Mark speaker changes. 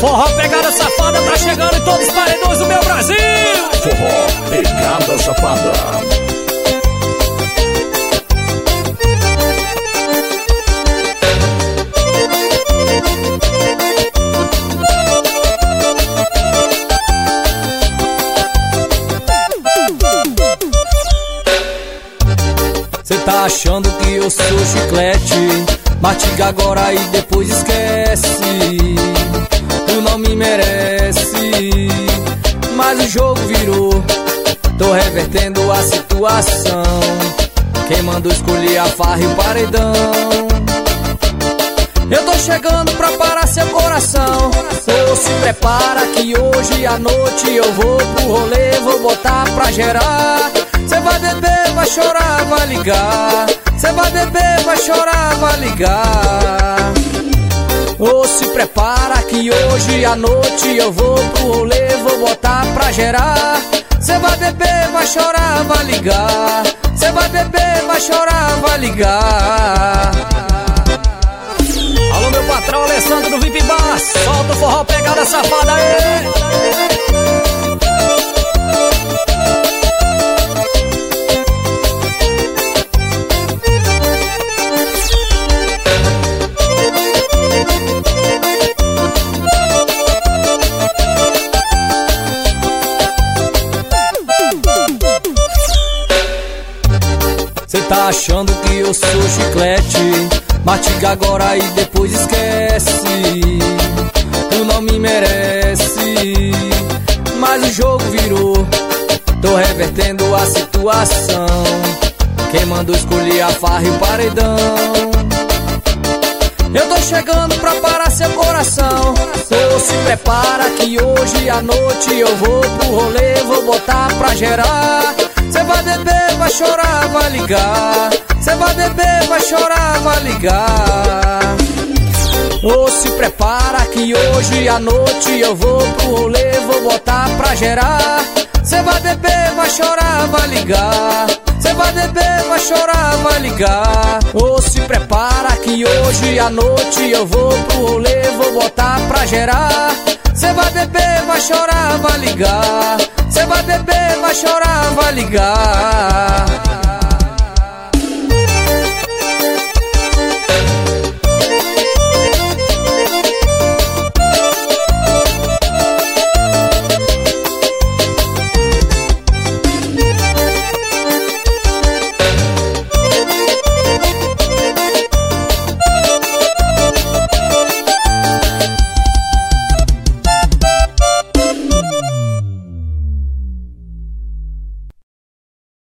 Speaker 1: forró pegada safada tá chegando em todos os paredões do meu Brasil.
Speaker 2: Forró pegada safada.
Speaker 1: Cê tá achando que eu sou chiclete? Mastiga agora e depois esquece. Tu não me merece. Mas o jogo virou. Tô revertendo a situação. Quem mandou escolher a farra e o paredão? Eu tô chegando pra parar seu coração. Ou se prepara que hoje à noite eu vou pro rolê, vou botar pra gerar. Cê vai beber, vai chorar, vai ligar. Cê vai beber, vai chorar, vai ligar. Hoje à noite eu vou pro rolê, vou botar pra gerar. Cê vai beber, vai chorar, vai ligar. Cê vai beber, vai chorar, vai ligar. Alô, meu patrão Alessandro do VIP Bar, solta o forró pegada safada aí. Cê tá achando que eu sou chiclete? Mastiga agora e depois esquece. Tu não me merece. Mas o jogo virou. Tô revertendo a situação. Quem mandou escolher a farra e o paredão? Eu tô chegando pra parar seu coração. Ou se prepara que hoje à noite eu vou pro rolê, vou botar pra gerar. Cê vai beber, vai chorar, vai ligar. Cê vai beber, vai chorar, vai ligar. Ou se prepara que hoje à noite eu vou pro rolê, vou botar pra gerar. Cê vai beber, vai chorar, vai ligar. Cê vai beber, vai chorar, vai ligar. Ou se prepara que hoje à noite eu vou pro rolê, vou botar pra gerar. Cê vai beber, vai chorar, vai ligar. Cê vai beber, vai chorar, vai ligar.